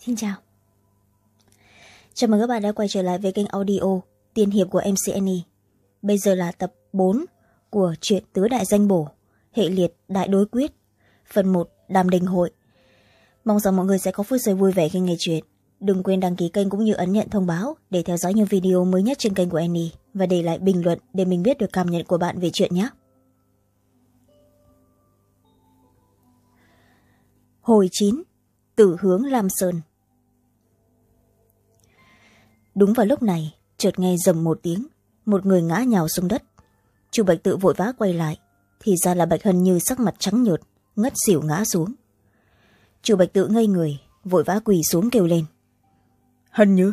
xin chào. Chào mừng các bạn đã quay trở lại với kênh audio tiên hiệp của mcne bây giờ là tập bốn của truyện tứ đại danh bổ, hệ liệt đại đối quyết, phần một, đàm đình hội. Mong rằng mọi người sẽ có phút giây vui vẻ khi nghe chuyện. Đừng quên đăng ký kênh cũng như ấn nhận thông báo để theo dõi những video mới nhất trên kênh của annie và để lại bình luận để mình biết được cảm nhận của bạn về chuyện nhé. Hồi chín, tử hướng lam sơn đúng vào lúc này chợt nghe dầm một tiếng một người ngã nhào xuống đất. Chu bạch tự vội vã quay lại thì ra là bạch hân như sắc mặt trắng nhợt ngất xỉu ngã xuống. Chu bạch tự ngây người vội vã quỳ xuống kêu lên. Hân như!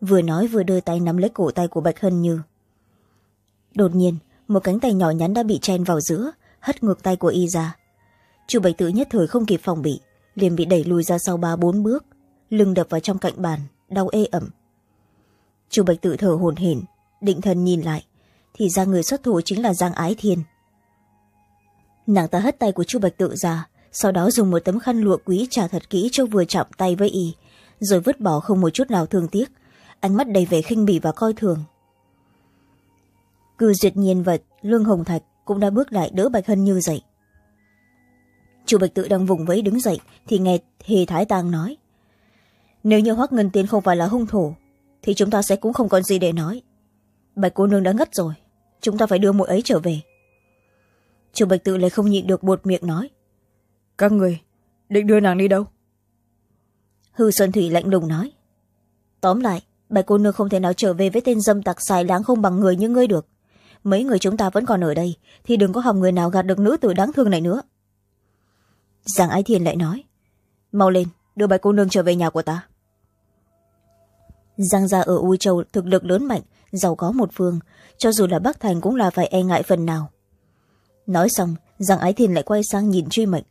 Vừa nói vừa đưa tay nắm lấy cổ tay của bạch hân như. Đột nhiên một cánh tay nhỏ nhắn đã bị chen vào giữa hất ngược tay của y ra. Chu bạch tự nhất thời không kịp phòng bị liền bị đẩy lùi ra sau ba bốn bước lưng đập vào trong cạnh bàn đau ê ẩm. Chu bạch tự thở hồn hển, định thần nhìn lại, thì ra người xuất thủ chính là giang ái thiên. Nàng ta hất tay của chu bạch tự ra, sau đó dùng một tấm khăn lụa quý trả thật kỹ cho vừa chạm tay với y, rồi vứt bỏ không một chút nào thương tiếc, ánh mắt đầy vẻ khinh bỉ và coi thường. Cư duyệt nhiên và lương hồng thạch cũng đã bước lại đỡ bạch hân như dậy. Chu bạch tự đang vùng vẫy đứng dậy thì nghe hề thái tàng nói nếu như hoắc ngân tiên không phải là hung thủ thì chúng ta sẽ cũng không còn gì để nói. Bạch cô nương đã ngất rồi chúng ta phải đưa muội ấy trở về. Chu bạch tự lại không nhịn được buột miệng nói. Các người định đưa nàng đi đâu? Hư xuân thủy lạnh lùng nói. Tóm lại bạch cô nương không thể nào trở về với tên dâm tặc xài láng không bằng người như ngươi được. Mấy người chúng ta vẫn còn ở đây thì đừng có hòng người nào gạt được nữ tử đáng thương này nữa. Giang ái thiên lại nói. Mau lên đưa bạch cô nương trở về nhà của ta giang gia ở u châu thực lực lớn mạnh giàu có một phương cho dù là bắc thành cũng là phải e ngại phần nào. Nói xong giang ái thiên lại quay sang nhìn truy mệnh.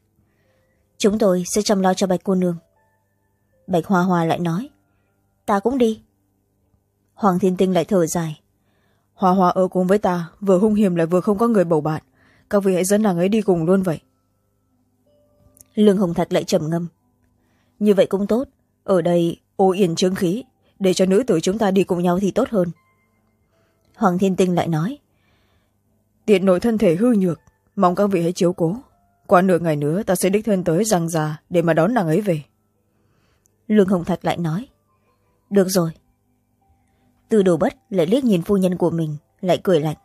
Chúng tôi sẽ chăm lo cho bạch cô nương. Bạch hoa hoa lại nói ta cũng đi. Hoàng thiên tinh lại thở dài hoa hoa ở cùng với ta vừa hung hiểm lại vừa không có người bầu bạn. Các vị hãy dẫn nàng ấy đi cùng luôn vậy. Lương hồng thạch lại trầm ngâm như vậy cũng tốt ở đây ô yên trướng khí để cho nữ tử chúng ta đi cùng nhau thì tốt hơn. Hoàng thiên tinh lại nói tiện nội thân thể hư nhược mong các vị hãy chiếu cố. Qua nửa ngày nữa ta sẽ đích thân tới răng già để mà đón nàng ấy về. Lương hồng thạch lại nói được rồi. Từ đồ bất lại liếc nhìn phu nhân của mình lại cười lạnh.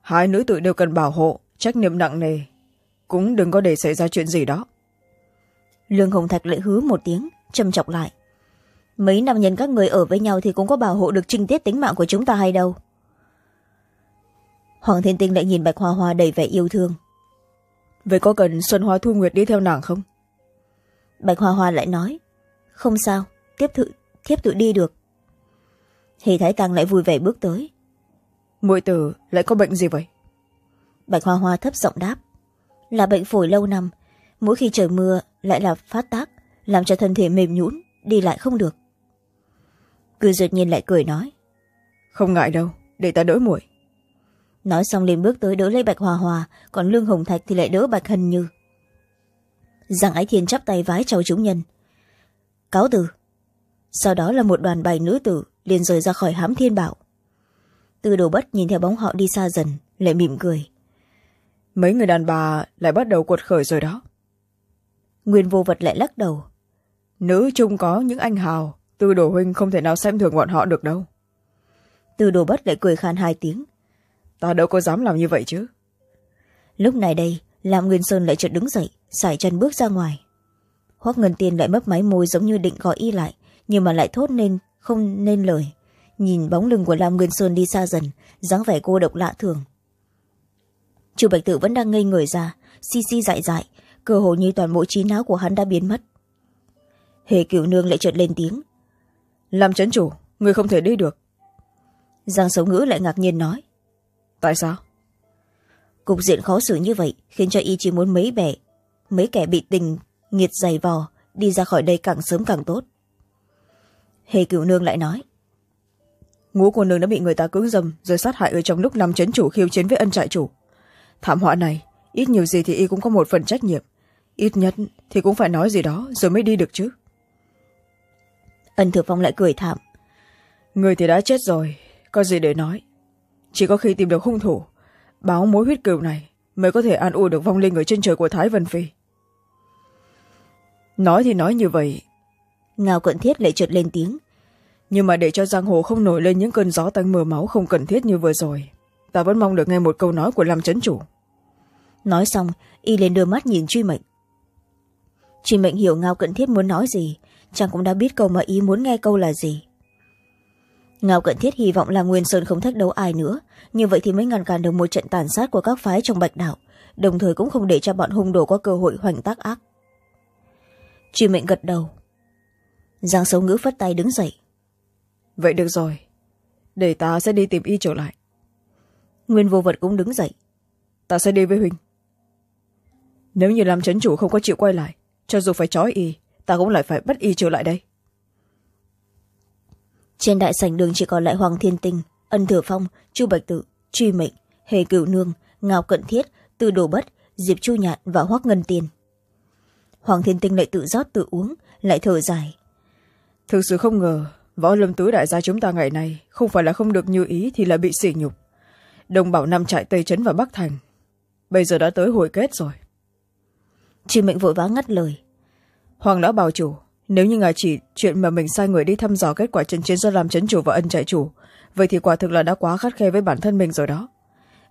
Hai nữ tử đều cần bảo hộ trách nhiệm nặng nề. Cũng đừng có để xảy ra chuyện gì đó. Lương hồng thạch lại hứ một tiếng châm chọc lại mấy năm nhân các người ở với nhau thì cũng có bảo hộ được trinh tiết tính mạng của chúng ta hay đâu. Hoàng thiên tinh lại nhìn bạch hoa hoa đầy vẻ yêu thương. Vậy có cần xuân hoa thu nguyệt đi theo nàng không? Bạch hoa hoa lại nói không sao tiếp thự thiếp tự đi được. Hề thái tăng lại vui vẻ bước tới. Muội tử lại có bệnh gì vậy? Bạch hoa hoa thấp giọng đáp là bệnh phổi lâu năm mỗi khi trời mưa lại là phát tác làm cho thân thể mềm nhũn đi lại không được cư duyệt nhiên lại cười nói. Không ngại đâu để ta đỡ muội. Nói xong liền bước tới đỡ lấy bạch hòa hòa còn lương hồng thạch thì lại đỡ bạch hân như. Giang ái thiên chắp tay vái chào chúng nhân. Cáo từ. Sau đó là một đoàn bày nữ tử liền rời ra khỏi hám thiên bảo. Từ đồ bất nhìn theo bóng họ đi xa dần lại mỉm cười. Mấy người đàn bà lại bắt đầu cuột khởi rồi đó. Nguyên vô vật lại lắc đầu. Nữ chung có những anh hào từ đồ huynh không thể nào xem thường bọn họ được đâu. Từ đồ bất lại cười khan hai tiếng. Ta đâu có dám làm như vậy chứ. Lúc này đây lam nguyên sơn lại chợt đứng dậy sải chân bước ra ngoài. Hoác ngân tiên lại mấp máy môi giống như định gọi y lại nhưng mà lại thốt nên không nên lời. Nhìn bóng lưng của lam nguyên sơn đi xa dần dáng vẻ cô độc lạ thường. Chu bạch tự vẫn đang ngây người ra si si dại dại cơ hồ như toàn bộ trí não của hắn đã biến mất. Hề cửu nương lại chợt lên tiếng làm trấn chủ, người không thể đi được. Giang sống ngữ lại ngạc nhiên nói, tại sao? Cục diện khó xử như vậy khiến cho y chỉ muốn mấy bẻ, mấy kẻ bị tình nghiệt dày vò đi ra khỏi đây càng sớm càng tốt. Hề cửu nương lại nói, ngũ cô nương đã bị người ta cưỡng dâm rồi sát hại ở trong lúc năm trấn chủ khiêu chiến với ân trại chủ. Thảm họa này, ít nhiều gì thì y cũng có một phần trách nhiệm, ít nhất thì cũng phải nói gì đó rồi mới đi được chứ ân thừa phong lại cười thảm. Người thì đã chết rồi có gì để nói. Chỉ có khi tìm được hung thủ báo mối huyết cừu này mới có thể an ủi được vong linh ở trên trời của thái vân phi. Nói thì nói như vậy. Ngao cận thiết lại trượt lên tiếng. Nhưng mà để cho giang hồ không nổi lên những cơn gió tanh mưa máu không cần thiết như vừa rồi ta vẫn mong được nghe một câu nói của làm trấn chủ. Nói xong y lên đưa mắt nhìn truy mệnh. Truy mệnh hiểu ngao cận thiết muốn nói gì chàng cũng đã biết câu mà ý muốn nghe câu là gì. Ngao cận thiết hy vọng là nguyên sơn không thách đấu ai nữa như vậy thì mới ngăn cản được một trận tàn sát của các phái trong bạch đạo đồng thời cũng không để cho bọn hung đồ có cơ hội hoành tác ác. Truy mệnh gật đầu. Giang xấu ngữ phất tay đứng dậy. Vậy được rồi để ta sẽ đi tìm y trở lại. Nguyên vô vật cũng đứng dậy. Ta sẽ đi với huynh nếu như làm trấn chủ không có chịu quay lại cho dù phải trói y ta cũng lại phải bắt y trở lại đây. Trên đại sảnh đường chỉ còn lại hoàng thiên tinh ân thừa phong chu bạch tự truy mệnh hề cửu nương ngao cận thiết từ đồ bất diệp chu nhạn và hoác ngân tiền. Hoàng thiên tinh lại tự rót tự uống lại thở dài. Thực sự không ngờ võ lâm tứ đại gia chúng ta ngày nay không phải là không được như ý thì là bị sỉ nhục. Đồng bảo năm trại tây trấn và bắc thành bây giờ đã tới hồi kết rồi. Truy mệnh vội vã ngắt lời hoàng lão bảo chủ nếu như ngài chỉ chuyện mà mình sai người đi thăm dò kết quả trận chiến do làm trấn chủ và ân trại chủ vậy thì quả thực là đã quá khắt khe với bản thân mình rồi đó.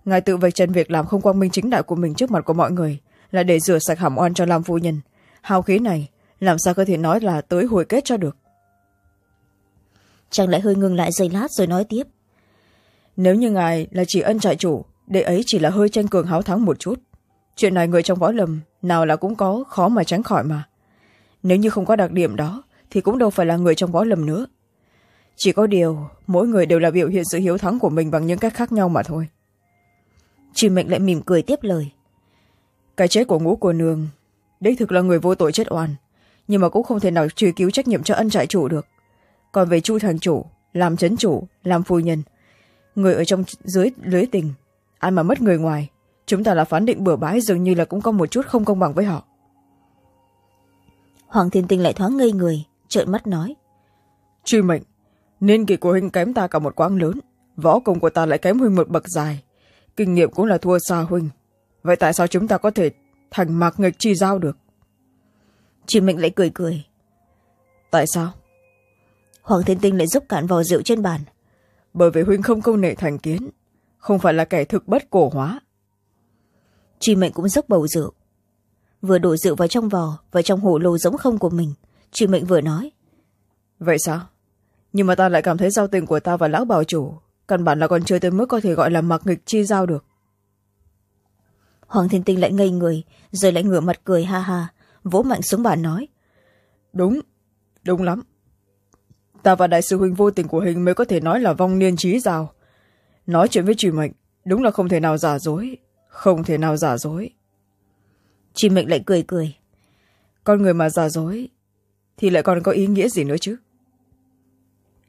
Ngài tự vạch trần việc làm không quang minh chính đại của mình trước mặt của mọi người là để rửa sạch hàm oan cho lam phu nhân. Hào khí này làm sao có thể nói là tới hồi kết cho được? Chàng lại hơi ngừng lại giây lát rồi nói tiếp. Nếu như ngài là chỉ ân trại chủ đệ ấy chỉ là hơi tranh cường háo thắng một chút. Chuyện này người trong võ lâm nào là cũng có khó mà tránh khỏi mà nếu như không có đặc điểm đó, thì cũng đâu phải là người trong võ lâm nữa. Chỉ có điều, mỗi người đều là biểu hiện sự hiếu thắng của mình bằng những cách khác nhau mà thôi. Chị mệnh lại mỉm cười tiếp lời. Cái chết của ngũ cô nương đích thực là người vô tội chết oan, nhưng mà cũng không thể nào truy cứu trách nhiệm cho ân trại chủ được. Còn về chu thành chủ, làm chấn chủ, làm phu nhân, người ở trong dưới lưới tình, ai mà mất người ngoài, chúng ta là phán định bừa bãi dường như là cũng có một chút không công bằng với họ hoàng thiên tinh lại thoáng ngây người trợn mắt nói. Truy mệnh nên kỷ của huynh kém ta cả một quãng lớn võ công của ta lại kém huynh một bậc dài kinh nghiệm cũng là thua xa huynh. Vậy tại sao chúng ta có thể thành mạc nghịch chi giao được? Truy mệnh lại cười cười. Tại sao? Hoàng thiên tinh lại giúp cạn vò rượu trên bàn. Bởi vì huynh không công nệ thành kiến không phải là kẻ thực bất cổ hóa. Truy mệnh cũng dốc bầu rượu vừa đổ rượu vào trong vò và trong hổ lô giống không của mình. Truy mệnh vừa nói vậy sao? Nhưng mà ta lại cảm thấy giao tình của ta và lão bảo chủ căn bản là còn chưa tới mức có thể gọi là mặc nghịch chi giao được. Hoàng thiên tinh lại ngây người rồi lại ngửa mặt cười ha ha vỗ mạnh xuống bàn nói đúng đúng lắm. Ta và đại sư huynh vô tình của hình mới có thể nói là vong niên trí giao. Nói chuyện với truy mệnh đúng là không thể nào giả dối không thể nào giả dối truy mệnh lại cười cười. Con người mà giả dối thì lại còn có ý nghĩa gì nữa chứ?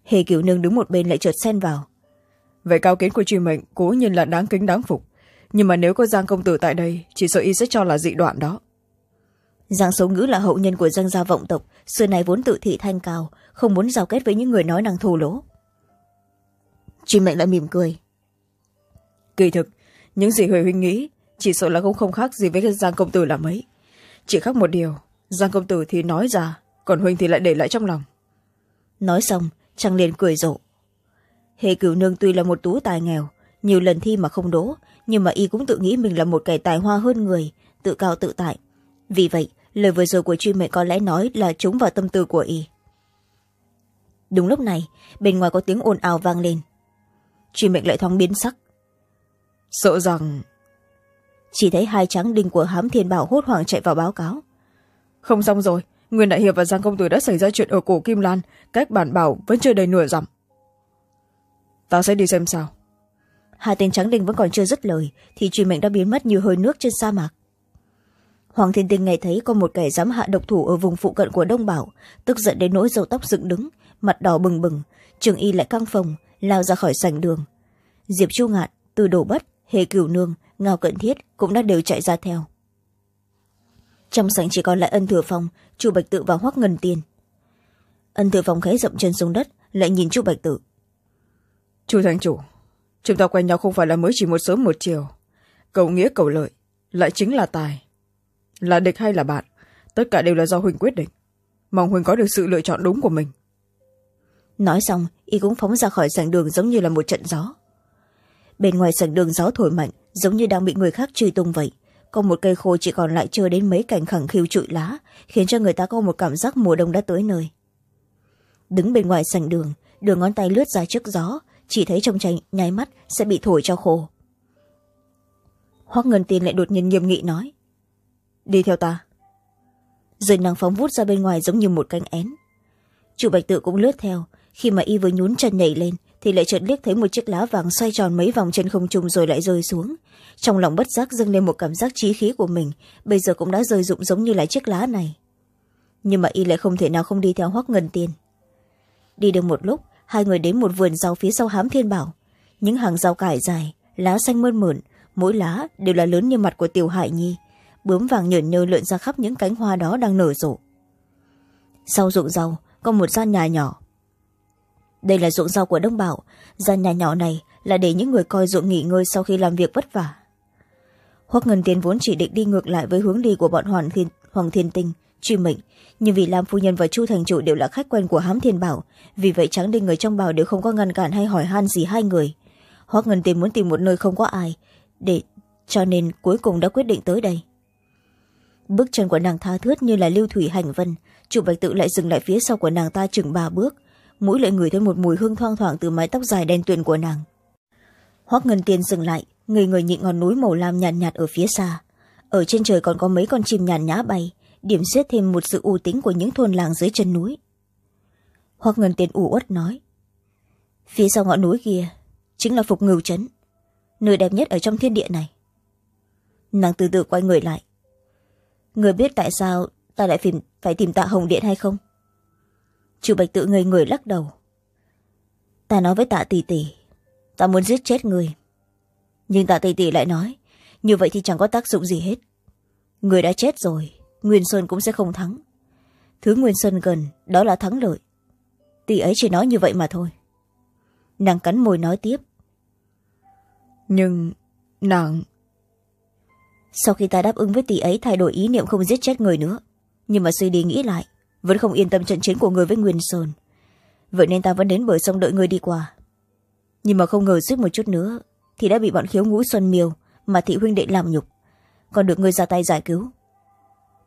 Hề kiểu nương đứng một bên lại chợt xen vào. Vậy cao kiến của truy mệnh cố nhiên là đáng kính đáng phục. Nhưng mà nếu có giang công tử tại đây chỉ sợ y sẽ cho là dị đoạn đó. Giang số ngữ là hậu nhân của giang gia vọng tộc xưa này vốn tự thị thanh cao không muốn giao kết với những người nói năng thô lỗ. Truy mệnh lại mỉm cười. Kỳ thực những gì huệ huynh nghĩ chỉ sợ là cũng không khác gì với giang công tử là mấy. Chỉ khác một điều giang công tử thì nói ra còn huynh thì lại để lại trong lòng. Nói xong trăng liền cười rộ. Hề cửu nương tuy là một tú tài nghèo nhiều lần thi mà không đỗ nhưng mà y cũng tự nghĩ mình là một kẻ tài hoa hơn người tự cao tự tại. Vì vậy lời vừa rồi của truy mệnh có lẽ nói là trúng vào tâm tư của y. Đúng lúc này bên ngoài có tiếng ồn ào vang lên. Truy mệnh lại thoáng biến sắc. Sợ rằng chỉ thấy hai tráng đinh của hám thiên bảo hốt hoảng chạy vào báo cáo. Không xong rồi nguyên đại hiệp và giang công tử đã xảy ra chuyện ở cổ kim lan cách bản bảo vẫn chưa đầy nửa dặm. Ta sẽ đi xem sao. Hai tên tráng đinh vẫn còn chưa dứt lời thì truy mệnh đã biến mất như hơi nước trên sa mạc. Hoàng thiên tinh nghe thấy có một kẻ dám hạ độc thủ ở vùng phụ cận của đông bảo tức giận đến nỗi dầu tóc dựng đứng mặt đỏ bừng bừng trường y lại căng phòng lao ra khỏi sảnh đường. Diệp chu ngạn từ đổ bất hề cửu nương ngao cận thiết cũng đã đều chạy ra theo. Trong sảnh chỉ còn lại ân thừa phong chu bạch tự và hoắc ngân tiên. Ân tự phòng khẽ dậm chân xuống đất lại nhìn chu bạch tự. Chu thành chủ chúng ta quen nhau không phải là mới chỉ một sớm một chiều. Cầu nghĩa cầu lợi lại chính là tài. Là địch hay là bạn tất cả đều là do huỳnh quyết định. Mong huỳnh có được sự lựa chọn đúng của mình. Nói xong y cũng phóng ra khỏi sảnh đường giống như là một trận gió bên ngoài sảnh đường gió thổi mạnh, giống như đang bị người khác truy tung vậy. Có một cây khô chỉ còn lại chưa đến mấy cành khẳng khiu trụi lá, khiến cho người ta có một cảm giác mùa đông đã tới nơi. Đứng bên ngoài sảnh đường đường ngón tay lướt ra trước gió, chỉ thấy trong tranh nháy mắt sẽ bị thổi cho khô. Hoác ngân tiên lại đột nhiên nghiêm nghị nói, đi theo ta. Rồi nàng phóng vút ra bên ngoài giống như một cánh én. Chủ bạch tự cũng lướt theo, khi mà y vừa nhún chân nhảy lên thì lại chợt liếc thấy một chiếc lá vàng xoay tròn mấy vòng trên không trung rồi lại rơi xuống. Trong lòng bất giác dâng lên một cảm giác trí khí của mình, bây giờ cũng đã rơi rụng giống như là chiếc lá này. Nhưng mà y lại không thể nào không đi theo hoác ngân tiên. Đi được một lúc, hai người đến một vườn rau phía sau hám thiên bảo. Những hàng rau cải dài, lá xanh mơn mởn, mỗi lá đều là lớn như mặt của tiểu hải nhi, bướm vàng nhởn nhơ lượn ra khắp những cánh hoa đó đang nở rộ. Sau ruộng rau, có một gian nhà nhỏ đây là ruộng rau của đông bảo. Gian nhà nhỏ này là để những người coi ruộng nghỉ ngơi sau khi làm việc vất vả. Hoắc ngân tiến vốn chỉ định đi ngược lại với hướng đi của bọn hoàng thiên, hoàng thiên tinh truy mệnh. Nhưng vì lam phu nhân và chu thành trụ đều là khách quen của hám thiên bảo vì vậy tráng đinh người trong bảo đều không có ngăn cản hay hỏi han gì hai người. Hoắc ngân tiến muốn tìm một nơi không có ai để cho nên cuối cùng đã quyết định tới đây. Bước chân của nàng tha thướt như là lưu thủy hành vân chủ bạch tự lại dừng lại phía sau của nàng ta chừng ba bước mũi lại ngửi thấy một mùi hương thoang thoảng từ mái tóc dài đen tuyền của nàng. Hoác ngân tiên dừng lại người người nhịn ngọn núi màu lam nhàn nhạt, nhạt ở phía xa. Ở trên trời còn có mấy con chim nhàn nhã bay điểm xuyết thêm một sự u tính của những thôn làng dưới chân núi. Hoác ngân tiên ủ uất nói phía sau ngọn núi kia chính là phục ngưu trấn nơi đẹp nhất ở trong thiên địa này. Nàng từ từ quay người lại. Người biết tại sao ta lại phải tìm tạ hồng điện hay không? Chủ bạch tự ngây người lắc đầu. Ta nói với tạ tỷ tỷ ta muốn giết chết người. Nhưng tạ tỷ tỷ lại nói như vậy thì chẳng có tác dụng gì hết. Người đã chết rồi nguyên sơn cũng sẽ không thắng. Thứ nguyên sơn gần đó là thắng lợi. Tỷ ấy chỉ nói như vậy mà thôi. Nàng cắn môi nói tiếp. Nhưng nàng sau khi ta đáp ứng với tỷ ấy thay đổi ý niệm không giết chết người nữa nhưng mà suy đi nghĩ lại vẫn không yên tâm trận chiến của người với nguyên sơn. Vậy nên ta vẫn đến bờ sông đợi người đi qua. Nhưng mà không ngờ suýt một chút nữa, thì đã bị bọn khiếu ngũ xuân miêu mà thị huynh đệ làm nhục, còn được người ra tay giải cứu.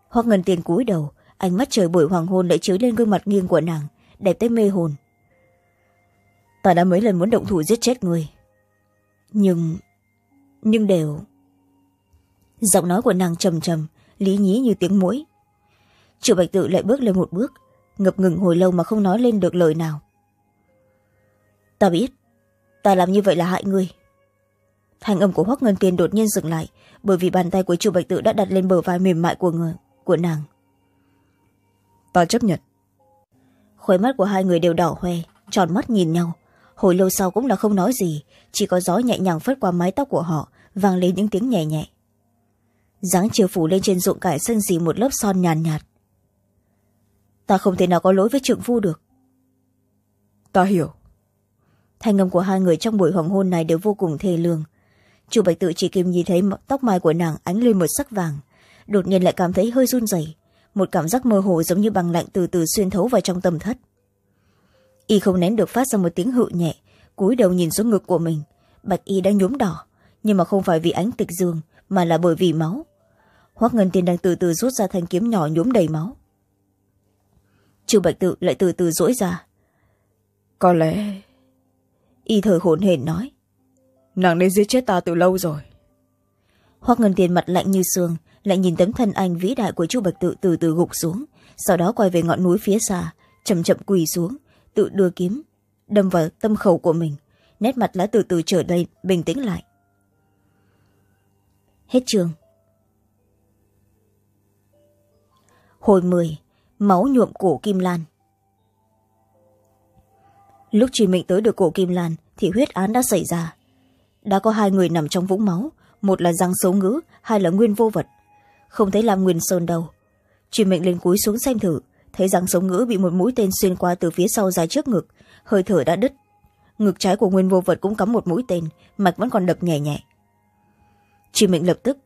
Hoặc ngân tiền cúi đầu, ánh mắt trời buổi hoàng hôn lại chiếu lên gương mặt nghiêng của nàng, đẹp tới mê hồn. Ta đã mấy lần muốn động thủ giết chết người, nhưng nhưng đều. Giọng nói của nàng trầm trầm, lý nhí như tiếng mũi triệu bạch tự lại bước lên một bước ngập ngừng hồi lâu mà không nói lên được lời nào. Ta biết ta làm như vậy là hại ngươi. Thanh âm của hoắc ngân tiên đột nhiên dừng lại bởi vì bàn tay của triệu bạch tự đã đặt lên bờ vai mềm mại của người của nàng. Ta chấp nhận. Khóe mắt của hai người đều đỏ hoe tròn mắt nhìn nhau. Hồi lâu sau cũng là không nói gì chỉ có gió nhẹ nhàng phất qua mái tóc của họ vang lên những tiếng nhẹ nhẹ. Dáng chiều phủ lên trên ruộng cải xanh xì một lớp son nhàn nhạt, nhạt ta không thể nào có lỗi với trượng phu được. Ta hiểu. Thanh âm của hai người trong buổi hoàng hôn này đều vô cùng thê lương. Chủ bạch tự chỉ kịp nhìn thấy tóc mai của nàng ánh lên một sắc vàng đột nhiên lại cảm thấy hơi run rẩy một cảm giác mơ hồ giống như bằng lạnh từ từ xuyên thấu vào trong tâm thất. Y không nén được phát ra một tiếng hự nhẹ cúi đầu nhìn xuống ngực của mình. Bạch y đã nhuốm đỏ nhưng mà không phải vì ánh tịch dương mà là bởi vì máu. Hoác ngân tiên đang từ từ rút ra thanh kiếm nhỏ nhuốm đầy máu chu bạch tự lại từ từ dỗi ra. Có lẽ y thở hổn hển nói. Nàng nên giết chết ta từ lâu rồi. Hoác ngân tiền mặt lạnh như xương lại nhìn tấm thân anh vĩ đại của chu bạch tự từ từ gục xuống sau đó quay về ngọn núi phía xa chậm chậm quỳ xuống tự đưa kiếm đâm vào tâm khẩu của mình. Nét mặt đã từ từ trở nên bình tĩnh lại. Hết trường hồi mười máu nhuộm cổ kim lan. Lúc chị mệnh tới được cổ kim lan thì huyết án đã xảy ra. Đã có hai người nằm trong vũng máu, một là răng xấu ngữ, hai là nguyên vô vật. Không thấy làm nguyên sơn đâu. Chị mệnh lên cúi xuống xem thử, thấy răng xấu ngữ bị một mũi tên xuyên qua từ phía sau dài trước ngực, hơi thở đã đứt. Ngực trái của nguyên vô vật cũng cắm một mũi tên, mạch vẫn còn đập nhẹ nhẹ. Chị mệnh lập tức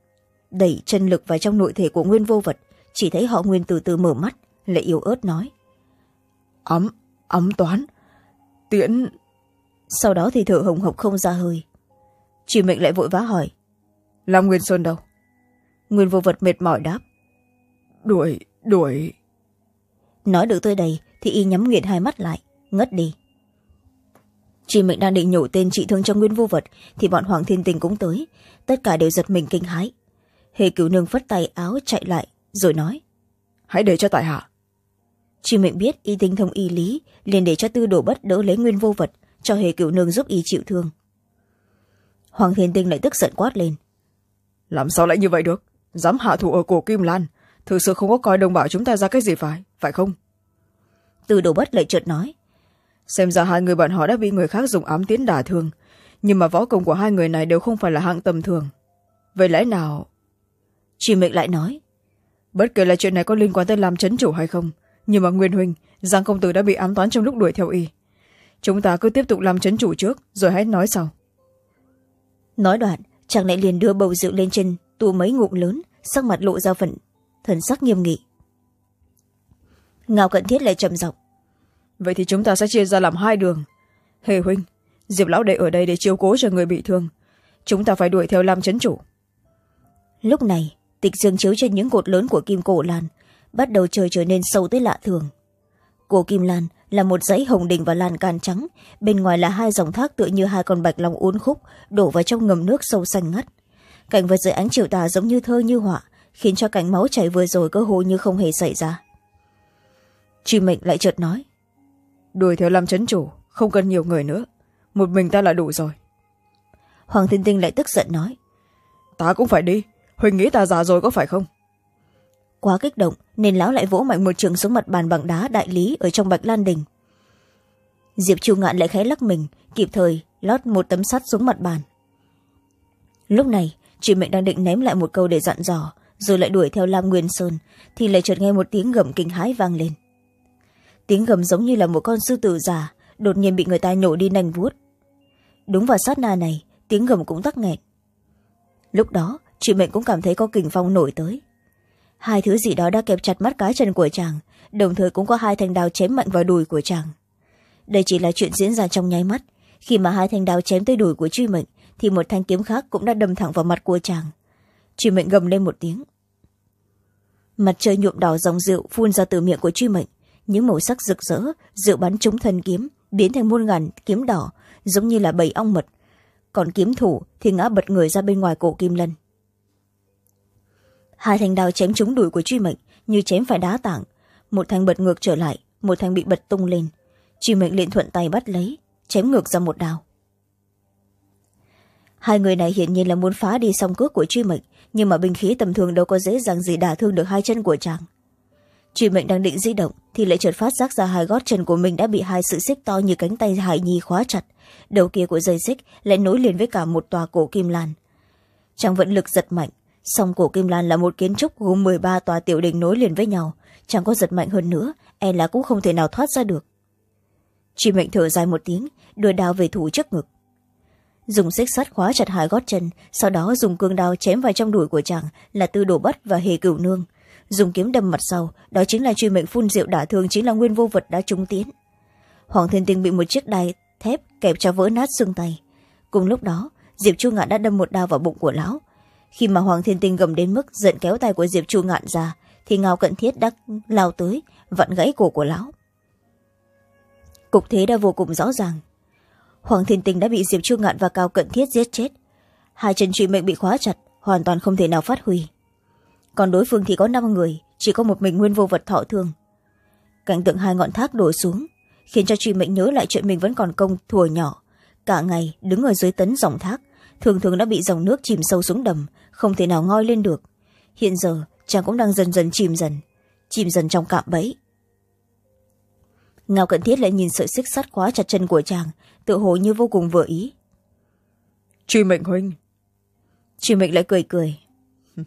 đẩy chân lực vào trong nội thể của nguyên vô vật, chỉ thấy họ nguyên từ từ mở mắt lại yếu ớt nói. Ấm ấm toán. Tiễn. Sau đó thì thở hồng hộc không ra hơi. Chị mệnh lại vội vã hỏi. Long nguyên xuân đâu? Nguyên vô vật mệt mỏi đáp. Đuổi đuổi. Nói được tới đây thì y nhắm nghiện hai mắt lại, ngất đi. Chị mệnh đang định nhổ tên chị thương cho nguyên vô vật thì bọn hoàng thiên tình cũng tới. Tất cả đều giật mình kinh hãi. Hề cửu nương phất tay áo chạy lại rồi nói. Hãy để cho tại hạ chị mệnh biết y tinh thông y lý liền để cho tư đồ bất đỡ lấy nguyên vô vật cho hề cửu nương giúp y chịu thương. Hoàng thiên tinh lại tức giận quát lên. Làm sao lại như vậy được? Dám hạ thủ ở cổ kim lan thực sự không có coi đồng bảo chúng ta ra cái gì phải phải không? Tư đồ bất lại chợt nói. Xem ra hai người bọn họ đã bị người khác dùng ám tiến đả thương nhưng mà võ công của hai người này đều không phải là hạng tầm thường. Vậy lẽ nào? Chị mệnh lại nói. Bất kể là chuyện này có liên quan tới làm chấn chủ hay không nhưng mà nguyên huynh giang công tử đã bị ám toán trong lúc đuổi theo y. Chúng ta cứ tiếp tục làm chấn chủ trước rồi hãy nói sau. Nói đoạn chàng lại liền đưa bầu rượu lên trên tù mấy ngụm lớn sắc mặt lộ ra phần thần sắc nghiêm nghị. Ngao cận thiết lại trầm giọng. Vậy thì chúng ta sẽ chia ra làm hai đường. Hề huynh diệp lão đệ ở đây để chiếu cố cho người bị thương. Chúng ta phải đuổi theo làm chấn chủ. Lúc này tịch dương chiếu trên những cột lớn của kim cổ lan bắt đầu trời trở nên sâu tới lạ thường. Cổ kim lan là một dãy hồng đình và lan can trắng bên ngoài là hai dòng thác tựa như hai con bạch long uốn khúc đổ vào trong ngầm nước sâu xanh ngắt. Cảnh vật dưới ánh chiều tà giống như thơ như họa khiến cho cảnh máu chảy vừa rồi cơ hồ như không hề xảy ra. Truy mệnh lại chợt nói đuổi theo làm chấn chủ không cần nhiều người nữa. Một mình ta là đủ rồi. Hoàng thiên tinh lại tức giận nói ta cũng phải đi. Huỳnh nghĩ ta già rồi có phải không quá kích động nên lão lại vỗ mạnh một trường xuống mặt bàn bằng đá đại lý ở trong bạch lan đình. Diệp chu ngạn lại khẽ lắc mình, kịp thời lót một tấm sắt xuống mặt bàn. Lúc này, chị mệnh đang định ném lại một câu để dặn dò, rồi lại đuổi theo lam nguyên sơn, thì lại chợt nghe một tiếng gầm kinh hãi vang lên. Tiếng gầm giống như là một con sư tử già, đột nhiên bị người ta nhổ đi nành vuốt. Đúng vào sát na này, tiếng gầm cũng tắc nghẹt. lúc đó, chị mệnh cũng cảm thấy có kình phong nổi tới hai thứ gì đó đã kẹp chặt mắt cá chân của chàng, đồng thời cũng có hai thanh đào chém mạnh vào đùi của chàng. Đây chỉ là chuyện diễn ra trong nháy mắt. Khi mà hai thanh đào chém tới đùi của truy mệnh, thì một thanh kiếm khác cũng đã đâm thẳng vào mặt của chàng. Truy mệnh gầm lên một tiếng. Mặt trời nhuộm đỏ dòng rượu phun ra từ miệng của truy mệnh. Những màu sắc rực rỡ, rượu bắn trúng thân kiếm, biến thành muôn ngàn kiếm đỏ, giống như là bầy ong mật. Còn kiếm thủ thì ngã bật người ra bên ngoài cổ kim lân hai thanh đao chém trúng đùi của truy mệnh, như chém phải đá tảng. Một thanh bật ngược trở lại, một thanh bị bật tung lên. Truy mệnh liền thuận tay bắt lấy, chém ngược ra một đao. Hai người này hiển nhiên là muốn phá đi song cước của truy mệnh, nhưng mà binh khí tầm thường đâu có dễ dàng gì đả thương được hai chân của chàng. Truy mệnh đang định di động, thì lại chợt phát giác ra hai gót chân của mình đã bị hai sự xích to như cánh tay hải nhi khóa chặt. Đầu kia của dây xích lại nối liền với cả một tòa cổ kim lan. Chàng vẫn lực giật mạnh song cổ kim lan là một kiến trúc gồm m ba tòa tiểu đình nối liền với nhau. Chẳng có giật mạnh hơn nữa e là cũng không thể nào thoát ra được. Truy mệnh thở dài một tiếng, đưa đao về thủ trước ngực. Dùng xích sắt khóa chặt hai gót chân, sau đó dùng cương đao chém vào trong đùi của chàng là tư đồ bất và hề cửu nương. Dùng kiếm đâm mặt sau, đó chính là truy mệnh phun rượu đả thương chính là nguyên vô vật đã trúng tiến. Hoàng thiên tinh bị một chiếc đai thép kẹp cho vỡ nát xương tay. Cùng lúc đó, diệp chu ngạn đã đâm một đao vào bụng của lão khi mà hoàng thiên tinh gầm đến mức giận kéo tay của diệp chu ngạn ra, thì ngao cận thiết đã lao tới, vặn gãy cổ của lão. Cục thế đã vô cùng rõ ràng. Hoàng thiên tinh đã bị diệp chu ngạn và cao cận thiết giết chết. Hai chân truy mệnh bị khóa chặt, hoàn toàn không thể nào phát huy. Còn đối phương thì có năm người, chỉ có một mình nguyên vô vật thọ thương. Cảnh tượng hai ngọn thác đổ xuống, khiến cho truy mệnh nhớ lại chuyện mình vẫn còn công thùa nhỏ, cả ngày đứng ở dưới tấn dòng thác thường thường đã bị dòng nước chìm sâu xuống đầm không thể nào ngoi lên được. Hiện giờ chàng cũng đang dần dần chìm dần chìm dần trong cạm bẫy. Ngao cận thiết lại nhìn sợi xích sắt khóa chặt chân của chàng tự hồ như vô cùng vừa ý. Truy mệnh huynh. Truy mệnh lại cười cười.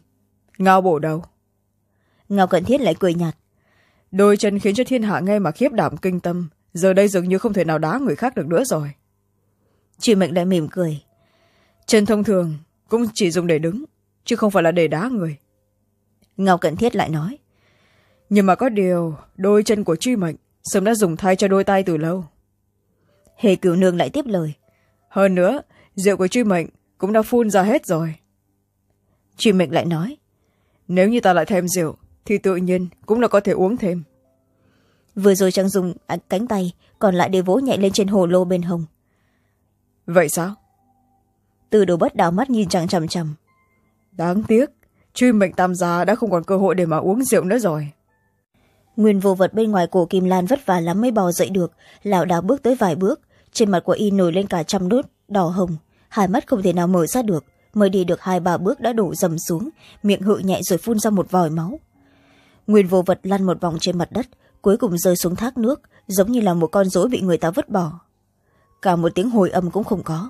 Ngao bổ đầu. Ngao cận thiết lại cười nhạt. Đôi chân khiến cho thiên hạ nghe mà khiếp đảm kinh tâm giờ đây dường như không thể nào đá người khác được nữa rồi. Chị mệnh lại mỉm cười chân thông thường cũng chỉ dùng để đứng chứ không phải là để đá người. Ngao cận thiết lại nói. Nhưng mà có điều đôi chân của truy mệnh sớm đã dùng thay cho đôi tay từ lâu. Hề cửu nương lại tiếp lời. Hơn nữa rượu của truy mệnh cũng đã phun ra hết rồi. Truy mệnh lại nói. Nếu như ta lại thêm rượu thì tự nhiên cũng là có thể uống thêm. Vừa rồi trang dùng cánh tay còn lại để vỗ nhẹ lên trên hồ lô bên hông vậy sao từ đồ bất đảo mắt nhìn chàng chằm chằm. Đáng tiếc truy mệnh tam gia đã không còn cơ hội để mà uống rượu nữa rồi. Nguyên vô vật bên ngoài cổ kim lan vất vả lắm mới bò dậy được lảo đảo bước tới vài bước trên mặt của y nổi lên cả trăm đốt đỏ hồng hai mắt không thể nào mở ra được mới đi được hai ba bước đã đổ dầm xuống miệng hự nhẹ rồi phun ra một vòi máu. Nguyên vô vật lăn một vòng trên mặt đất cuối cùng rơi xuống thác nước giống như là một con rối bị người ta vứt bỏ. Cả một tiếng hồi âm cũng không có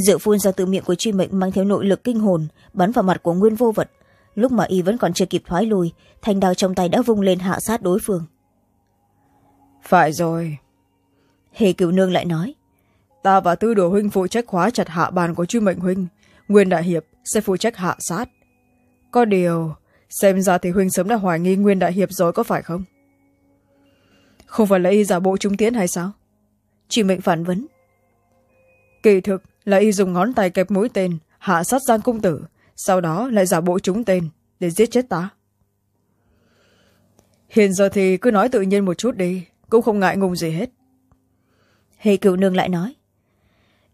rượu phun ra từ miệng của truy mệnh mang theo nội lực kinh hồn bắn vào mặt của nguyên vô vật. Lúc mà y vẫn còn chưa kịp thoái lùi thanh đao trong tay đã vung lên hạ sát đối phương. Phải rồi. Hề cửu nương lại nói ta và tư đồ huynh phụ trách khóa chặt hạ bàn của truy mệnh huynh. Nguyên đại hiệp sẽ phụ trách hạ sát. Có điều xem ra thì huynh sớm đã hoài nghi nguyên đại hiệp rồi có phải không? Không phải là y giả bộ trung tiến hay sao? Truy mệnh phản vấn kỳ thực là y dùng ngón tay kẹp mũi tên hạ sát giang công tử sau đó lại giả bộ trúng tên để giết chết ta. Hiện giờ thì cứ nói tự nhiên một chút đi cũng không ngại ngùng gì hết. Hề cựu nương lại nói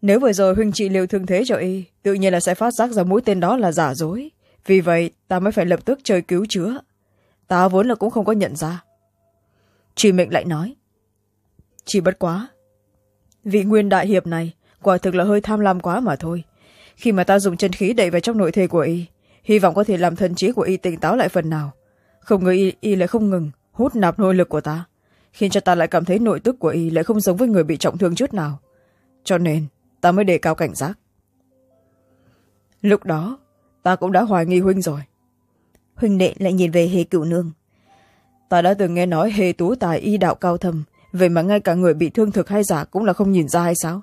nếu vừa rồi huynh trị liệu thương thế cho y tự nhiên là sẽ phát giác ra mũi tên đó là giả dối vì vậy ta mới phải lập tức chơi cứu chữa. Ta vốn là cũng không có nhận ra. Truy mệnh lại nói chỉ bất quá vị nguyên đại hiệp này quả thực là hơi tham lam quá mà thôi. Khi mà ta dùng chân khí đẩy vào trong nội thể của y hy vọng có thể làm thần trí của y tỉnh táo lại phần nào. Không ngờ y, y lại không ngừng hút nạp nội lực của ta khiến cho ta lại cảm thấy nội tức của y lại không giống với người bị trọng thương chút nào. Cho nên ta mới đề cao cảnh giác. Lúc đó ta cũng đã hoài nghi huynh rồi. Huynh đệ lại nhìn về hề cửu nương. Ta đã từng nghe nói hề tú tài y đạo cao thầm vậy mà ngay cả người bị thương thực hay giả cũng là không nhìn ra hay sao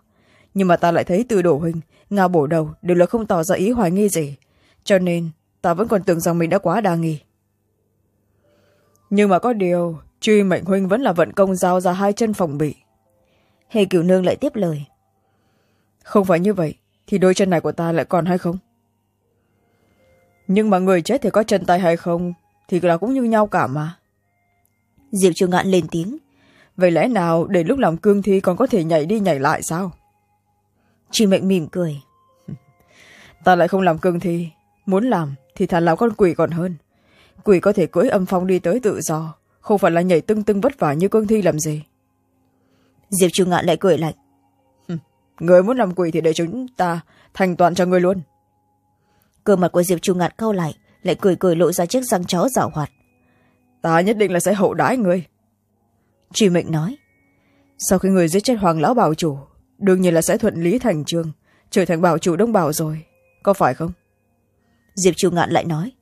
nhưng mà ta lại thấy từ đổ huynh ngao bổ đầu đều là không tỏ ra ý hoài nghi gì. Cho nên ta vẫn còn tưởng rằng mình đã quá đa nghi. Nhưng mà có điều truy mệnh huynh vẫn là vận công giao ra hai chân phòng bị. Hề cửu nương lại tiếp lời. Không phải như vậy thì đôi chân này của ta lại còn hay không? Nhưng mà người chết thì có chân tay hay không thì là cũng như nhau cả mà. Diệp chu ngạn lên tiếng. Vậy lẽ nào để lúc làm cương thi còn có thể nhảy đi nhảy lại sao chị mệnh mỉm cười. Ta lại không làm cương thi muốn làm thì thà làm con quỷ còn hơn. Quỷ có thể cưỡi âm phong đi tới tự do không phải là nhảy tưng tưng vất vả như cương thi làm gì. Diệp chu ngạn lại cười lạnh. Người muốn làm quỷ thì để chúng ta thành toàn cho người luôn. Cơ mặt của diệp chu ngạn cau lại lại cười cười lộ ra chiếc răng chó rảo hoạt. Ta nhất định là sẽ hậu đãi người. Truy mệnh nói. Sau khi người giết chết hoàng lão bảo chủ đương nhiên là sẽ thuận lý thành trường trở thành bảo chủ đông bảo rồi. Có phải không? Diệp chu ngạn lại nói.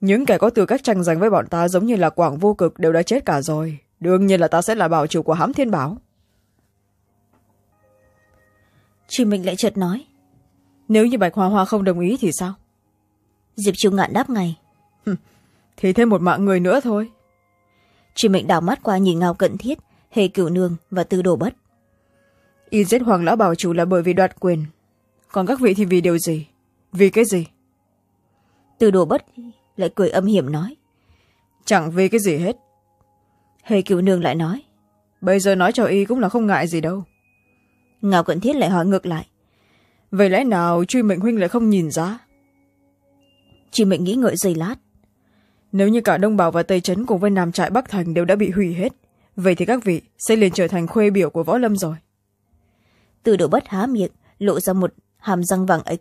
Những kẻ có tư cách tranh giành với bọn ta giống như là quảng vô cực đều đã chết cả rồi. Đương nhiên là ta sẽ là bảo chủ của hãm thiên bảo. Chị mình lại chợt nói. Nếu như bạch hoa hoa không đồng ý thì sao? Diệp chu ngạn đáp ngay. Thì thêm một mạng người nữa thôi. Chị mệnh đảo mắt qua nhìn ngao cận thiết hề cửu nương và tư đồ bất y giết hoàng lão bảo chủ là bởi vì đoạt quyền. Còn các vị thì vì điều gì? Vì cái gì? Tư đồ bất lại cười âm hiểm nói. Chẳng vì cái gì hết. Hề cửu nương lại nói. Bây giờ nói cho y cũng là không ngại gì đâu. Ngao cận thiết lại hỏi ngược lại. Vậy lẽ nào truy mệnh huynh lại không nhìn ra chị mệnh nghĩ ngợi giây lát. Nếu như cả đông bảo và tây trấn cùng với nam trại bắc thành đều đã bị hủy hết vậy thì các vị sẽ liền trở thành khuê biểu của võ lâm rồi từ độ bất há miệng lộ ra một hàm răng vàng ếch.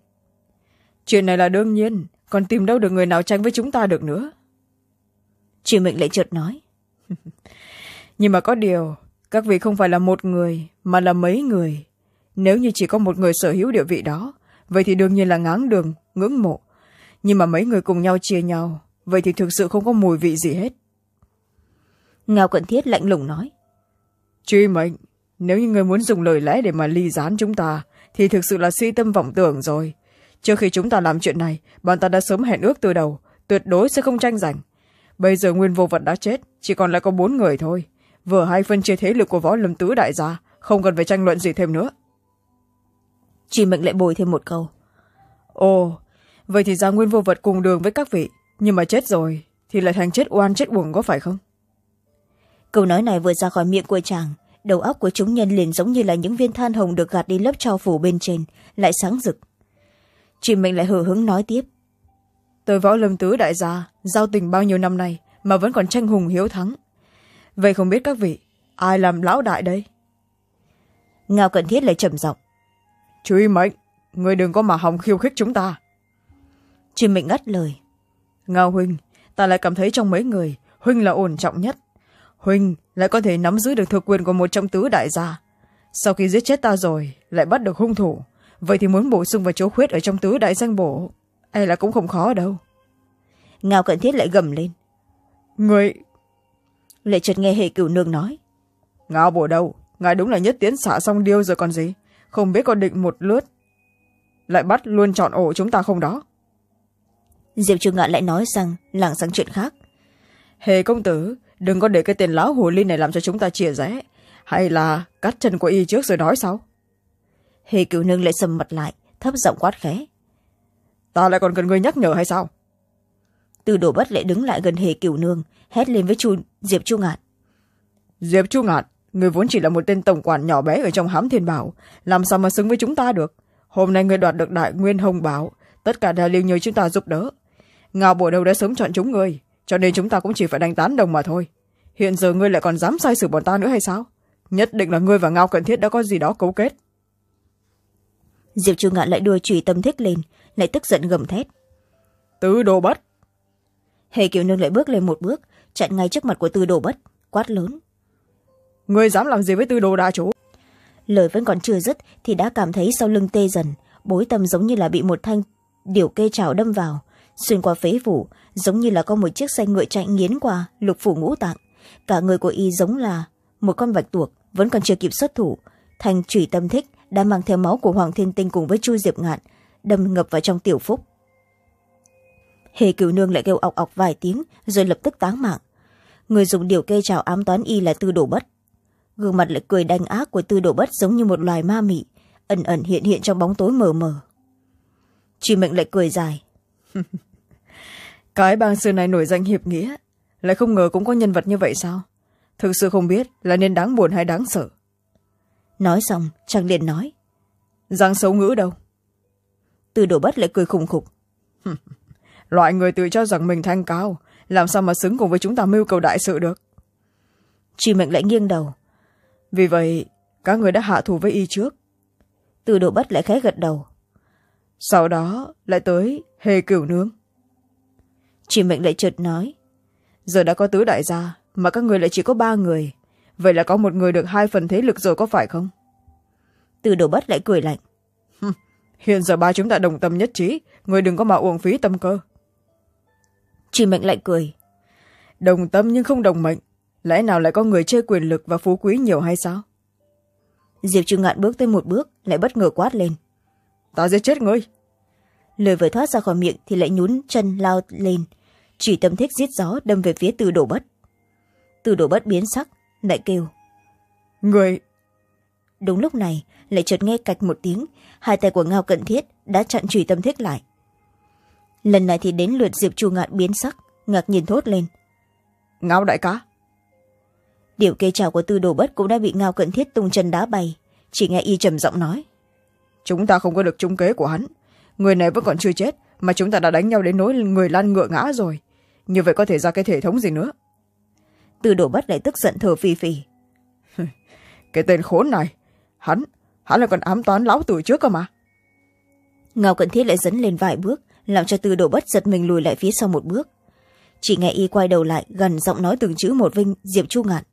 Chuyện này là đương nhiên còn tìm đâu được người nào tranh với chúng ta được nữa. Chị mệnh lại chợt nói. Nhưng mà có điều các vị không phải là một người mà là mấy người. Nếu như chỉ có một người sở hữu địa vị đó vậy thì đương nhiên là ngáng đường ngưỡng mộ. Nhưng mà mấy người cùng nhau chia nhau vậy thì thực sự không có mùi vị gì hết. Ngao cận thiết lạnh lùng nói. Truy mệnh nếu như người muốn dùng lời lẽ để mà ly gián chúng ta thì thực sự là si tâm vọng tưởng rồi. Trước khi chúng ta làm chuyện này bọn ta đã sớm hẹn ước từ đầu tuyệt đối sẽ không tranh giành. Bây giờ nguyên vô vật đã chết chỉ còn lại có bốn người thôi. Vừa hay phân chia thế lực của võ lâm tứ đại gia không cần phải tranh luận gì thêm nữa. Chỉ mệnh lại bồi thêm một câu. Ồ vậy thì ra nguyên vô vật cùng đường với các vị nhưng mà chết rồi thì lại thành chết oan chết uổng có phải không? Câu nói này vừa ra khỏi miệng của chàng đầu óc của chúng nhân liền giống như là những viên than hồng được gạt đi lớp tro phủ bên trên lại sáng rực. Chị mệnh lại hờ hứng nói tiếp. Tôi võ lâm tứ đại gia giao tình bao nhiêu năm nay mà vẫn còn tranh hùng hiếu thắng. Vậy không biết các vị ai làm lão đại đây? Ngao cận thiết lại trầm giọng. Truy mệnh người đừng có mà hòng khiêu khích chúng ta. Truy mệnh ngắt lời. Ngao huynh ta lại cảm thấy trong mấy người huynh là ổn trọng nhất huynh lại có thể nắm giữ được thực quyền của một trong tứ đại gia. Sau khi giết chết ta rồi lại bắt được hung thủ. Vậy thì muốn bổ sung vào chỗ khuyết ở trong tứ đại danh bổ e là cũng không khó đâu. Ngao cận thiết lại gầm lên. Người lệ chợt nghe hệ cửu nương nói. Ngao bổ đâu? Ngài đúng là nhất tiến xả xong điêu rồi còn gì. Không biết có định một lướt lại bắt luôn chọn ổ chúng ta không đó? Diệp trường ngạn lại nói rằng lảng sang chuyện khác. Hề công tử đừng có để cái tên lão hồ ly này làm cho chúng ta chia rẽ. Hay là cắt chân của y trước rồi nói sau. Hề cửu nương lại sầm mặt lại thấp giọng quát khẽ. Ta lại còn cần người nhắc nhở hay sao? Từ đổ bất lại đứng lại gần hề cửu nương hét lên với chu diệp chu ngạn. Diệp chu ngạn người vốn chỉ là một tên tổng quản nhỏ bé ở trong hám thiên bảo làm sao mà xứng với chúng ta được? Hôm nay người đoạt được đại nguyên hồng bảo tất cả đều nhờ chúng ta giúp đỡ. Ngào bộ đâu đã sớm chọn chúng người cho nên chúng ta cũng chỉ phải đánh tán đồng mà thôi. Hiện giờ ngươi lại còn dám sai sử bọn ta nữa hay sao? Nhất định là ngươi và ngao cần thiết đã có gì đó cấu kết. Diệp chu ngạn lại đùa chùy tâm thích lên lại tức giận gầm thét. Tứ đồ bất. Hề kiều nương lại bước lên một bước chặn ngay trước mặt của tư đồ bất quát lớn. Ngươi dám làm gì với tư đồ đa chủ lời vẫn còn chưa dứt thì đã cảm thấy sau lưng tê dần bối tâm giống như là bị một thanh điểu kê trào đâm vào xuyên qua phế phủ giống như là có một chiếc xe ngựa chạy nghiến qua lục phủ ngũ tạng. Cả người của y giống là một con bạch tuộc, vẫn còn chưa kịp xuất thủ. Thành trùy tâm thích đã mang theo máu của hoàng thiên tinh cùng với chu diệp ngạn, đâm ngập vào trong tiểu phúc. Hề cửu nương lại kêu ọc ọc vài tiếng, rồi lập tức táng mạng. Người dùng điều kê chào ám toán y là tư đồ bất. Gương mặt lại cười đanh ác của tư đồ bất giống như một loài ma mị, ẩn ẩn hiện hiện trong bóng tối mờ mờ. Chị mệnh lại cười dài. cái bang sư này nổi danh hiệp nghĩa lại không ngờ cũng có nhân vật như vậy sao? Thực sự không biết là nên đáng buồn hay đáng sợ. Nói xong chàng liền nói. Giang xấu ngữ đâu? Từ đổ bất lại cười khùng khục. Loại người tự cho rằng mình thanh cao làm sao mà xứng cùng với chúng ta mưu cầu đại sự được? Chị mệnh lại nghiêng đầu. Vì vậy các người đã hạ thủ với y trước. Từ đổ bất lại khẽ gật đầu sau đó lại tới hề cửu nương. Chị mệnh lại chợt nói giờ đã có tứ đại gia mà các người lại chỉ có ba người. Vậy là có một người được hai phần thế lực rồi có phải không? Từ đổ bất lại cười lạnh. Hiện giờ ba chúng ta đồng tâm nhất trí người đừng có mà uổng phí tâm cơ. Chị mệnh lại cười. Đồng tâm nhưng không đồng mệnh lẽ nào lại có người chê quyền lực và phú quý nhiều hay sao? Diệp trừ ngạn bước tới một bước lại bất ngờ quát lên ta giết chết ngươi. Lời vừa thoát ra khỏi miệng thì lại nhún chân lao lên. Chỉ tâm thích giết gió đâm về phía từ đổ bất. Từ đổ bất biến sắc lại kêu. Người đúng lúc này lại chợt nghe cạch một tiếng hai tay của ngao cận thiết đã chặn chùy tâm thích lại. Lần này thì đến lượt diệp chu ngạn biến sắc ngạc nhìn thốt lên. Ngao đại ca! Điệu kê trào của tư đồ bất cũng đã bị ngao cận thiết tung chân đá bay. Chỉ nghe y trầm giọng nói chúng ta không có được trung kế của hắn. Người này vẫn còn chưa chết mà chúng ta đã đánh nhau đến nỗi người lan ngựa ngã rồi. Như vậy có thể ra cái thể thống gì nữa? Tư đồ bất lại tức giận thở phì phì. Cái tên khốn này hắn hắn là còn ám toán lão tử trước cơ mà. Ngao cận thiết lại dấn lên vài bước làm cho tư đồ bất giật mình lùi lại phía sau một bước. Chỉ nghe y quay đầu lại gần giọng nói từng chữ một vinh diệp chu ngạn.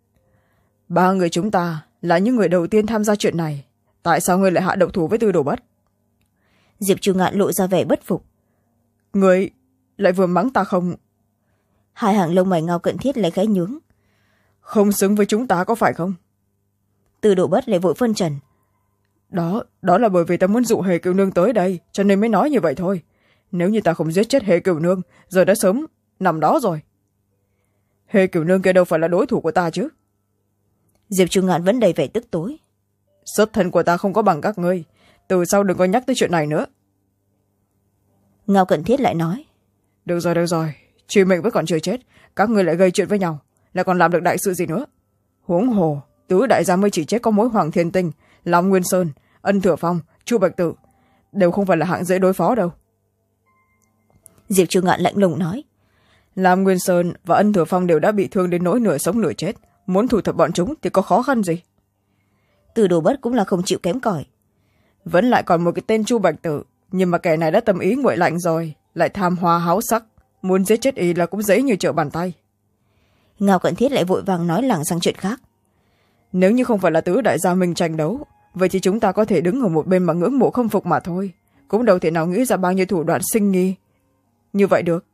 Ba người chúng ta là những người đầu tiên tham gia chuyện này tại sao ngươi lại hạ độc thủ với tư đồ bất diệp chu ngạn lộ ra vẻ bất phục. Người lại vừa mắng ta không? Hai hàng lông mày ngao cận thiết lại khẽ nhướng. Không xứng với chúng ta có phải không? Từ độ bất lại vội phân trần. Đó đó là bởi vì ta muốn dụ hề cựu nương tới đây cho nên mới nói như vậy thôi. Nếu như ta không giết chết hề cựu nương giờ đã sớm nằm đó rồi. Hề cựu nương kia đâu phải là đối thủ của ta chứ? Diệp trung ngạn vẫn đầy vẻ tức tối xuất thân của ta không có bằng các ngươi. Từ sau đừng có nhắc tới chuyện này nữa. Ngao cận thiết lại nói. Được rồi được rồi. Truy mệnh vẫn còn chưa chết. Các ngươi lại gây chuyện với nhau. Lại còn làm được đại sự gì nữa? Huống hồ tứ đại gia mới chỉ chết có mối hoàng thiên tinh long nguyên sơn ân thừa phong chu bạch tự. Đều không phải là hạng dễ đối phó đâu. Diệp trung ngạn lạnh lùng nói. Lam nguyên sơn và ân thừa phong đều đã bị thương đến nỗi nửa sống nửa chết. Muốn thủ thập bọn chúng thì có khó khăn gì từ đồ bất cũng là không chịu kém cỏi. Vẫn lại còn một cái tên chu bạch tử nhưng mà kẻ này đã tâm ý nguội lạnh rồi lại tham hoa háo sắc. Muốn giết chết y là cũng dễ như trở bàn tay. Ngao cận thiết lại vội vàng nói lẳng sang chuyện khác. Nếu như không phải là tứ đại gia mình tranh đấu vậy thì chúng ta có thể đứng ở một bên mà ngưỡng mộ không phục mà thôi. Cũng đâu thể nào nghĩ ra bao nhiêu thủ đoạn sinh nghi. Như vậy được.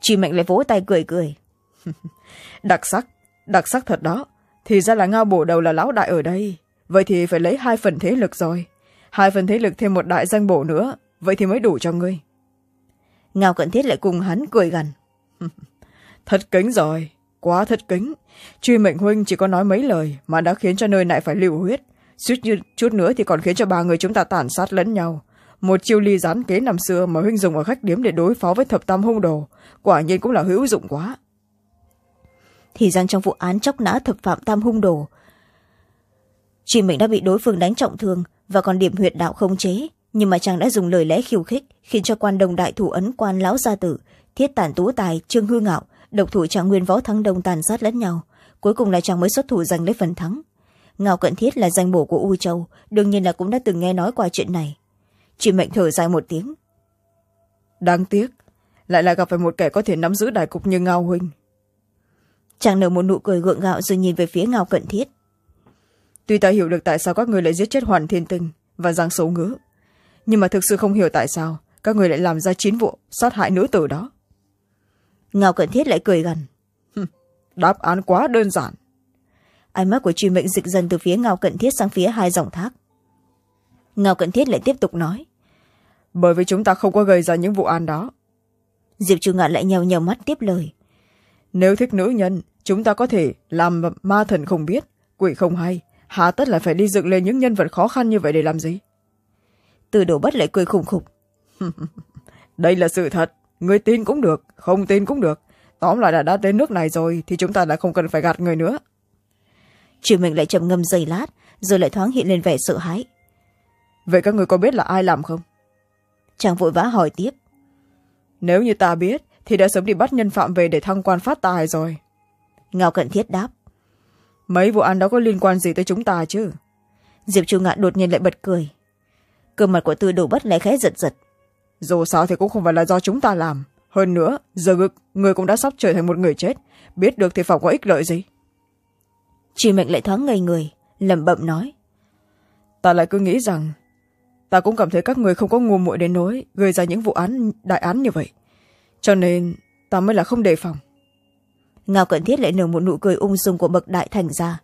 Chị mệnh lại vỗ tay cười cười. Đặc sắc đặc sắc thật đó thì ra là ngao bổ đầu là lão đại ở đây. Vậy thì phải lấy hai phần thế lực rồi. Hai phần thế lực thêm một đại danh bổ nữa. Vậy thì mới đủ cho ngươi. Ngao cận thiết lại cùng hắn cười gần thật kính rồi. Quá thật kính. Truy mệnh huynh chỉ có nói mấy lời mà đã khiến cho nơi này phải lưu huyết. Suýt như chút nữa thì còn khiến cho ba người chúng ta tàn sát lẫn nhau. Một chiêu ly gián kế năm xưa mà huynh dùng ở khách điếm để đối phó với thập tam hung đồ quả nhiên cũng là hữu dụng quá thì rằng trong vụ án chóc nã thập phạm tam hung đồ. Chị mình đã bị đối phương đánh trọng thương và còn điểm huyệt đạo không chế, nhưng mà chàng đã dùng lời lẽ khiêu khích khiến cho quan đồng đại thủ ấn quan lão gia tử, thiết tản tú tài, trương hư ngạo, độc thủ trạng nguyên võ thắng đông tàn sát lẫn nhau. Cuối cùng là chàng mới xuất thủ giành lấy phần thắng. Ngao cận thiết là danh bổ của u châu, đương nhiên là cũng đã từng nghe nói qua chuyện này. Chị mệnh thở dài một tiếng. Đáng tiếc, lại là gặp phải một kẻ có thể nắm giữ đại cục như ngao huynh chàng nở một nụ cười gượng gạo rồi nhìn về phía ngao cận thiết. Tuy ta hiểu được tại sao các người lại giết chết hoàn thiên tinh và giang xấu ngữ nhưng mà thực sự không hiểu tại sao các người lại làm ra chín vụ sát hại nữ tử đó. Ngao cận thiết lại cười gần. Đáp án quá đơn giản. Ánh mắt của truy mệnh dịch dần từ phía ngao cận thiết sang phía hai dòng thác. Ngao cận thiết lại tiếp tục nói. Bởi vì chúng ta không có gây ra những vụ án đó. Diệp trung ngạn lại nhèo nhèo mắt tiếp lời nếu thích nữ nhân chúng ta có thể làm ma thần không biết. Quỷ không hay hà tất là phải đi dựng lên những nhân vật khó khăn như vậy để làm gì? Từ đổ bất lại cười khủng khục. Đây là sự thật. Người tin cũng được không tin cũng được. Tóm lại là đã đến nước này rồi thì chúng ta đã không cần phải gạt người nữa. Chị mình lại trầm ngâm giây lát rồi lại thoáng hiện lên vẻ sợ hãi. Vậy các người có biết là ai làm không? Chàng vội vã hỏi tiếp. Nếu như ta biết thì đã sớm đi bắt nhân phạm về để thăng quan phát tài rồi. Ngao cận thiết đáp. Mấy vụ án đó có liên quan gì tới chúng ta chứ? Diệp chu ngạn đột nhiên lại bật cười. Cơ mặt của tư đồ bất lại khẽ giật giật. Dù sao thì cũng không phải là do chúng ta làm. Hơn nữa giờ ngực người cũng đã sắp trở thành một người chết. Biết được thì phòng có ích lợi gì? Chị mệnh lại thoáng ngây người lẩm bẩm nói. Ta lại cứ nghĩ rằng ta cũng cảm thấy các người không có ngu muội đến nỗi gây ra những vụ án đại án như vậy cho nên ta mới là không đề phòng. Ngao cận thiết lại nở một nụ cười ung dung của bậc đại thành gia.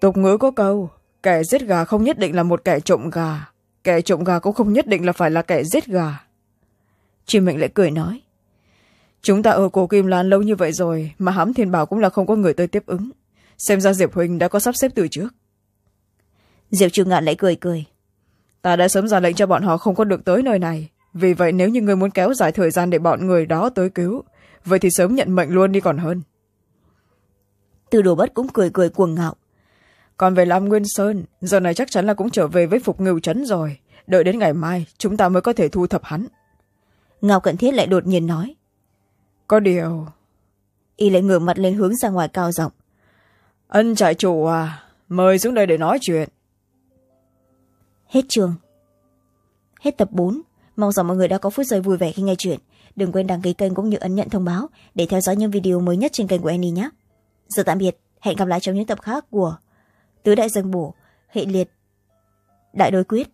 Tục ngữ có câu kẻ giết gà không nhất định là một kẻ trộm gà kẻ trộm gà cũng không nhất định là phải là kẻ giết gà. Chị mệnh lại cười nói chúng ta ở cổ kim lan lâu như vậy rồi mà hãm thiên bảo cũng là không có người tới tiếp ứng. Xem ra diệp huỳnh đã có sắp xếp từ trước. Diệp trừ ngạn lại cười cười ta đã sớm ra lệnh cho bọn họ không có được tới nơi này vì vậy nếu như người muốn kéo dài thời gian để bọn người đó tới cứu vậy thì sớm nhận mệnh luôn đi còn hơn. Từ đồ bất cũng cười cười cuồng ngạo. Còn về lam nguyên sơn giờ này chắc chắn là cũng trở về với phục ngưu trấn rồi. Đợi đến ngày mai chúng ta mới có thể thu thập hắn. Ngao cận thiết lại đột nhiên nói. Có điều y lại ngửa mặt lên hướng ra ngoài cao giọng. ân trại chủ à mời xuống đây để nói chuyện. Hết trường. Hết tập bốn mong rằng mọi người đã có phút giây vui vẻ khi nghe chuyện. Đừng quên đăng ký kênh cũng như ấn nhận thông báo để theo dõi những video mới nhất trên kênh của annie nhé. Giờ tạm biệt. Hẹn gặp lại trong những tập khác của tứ đại dân bổ, hệ liệt, đại đối quyết.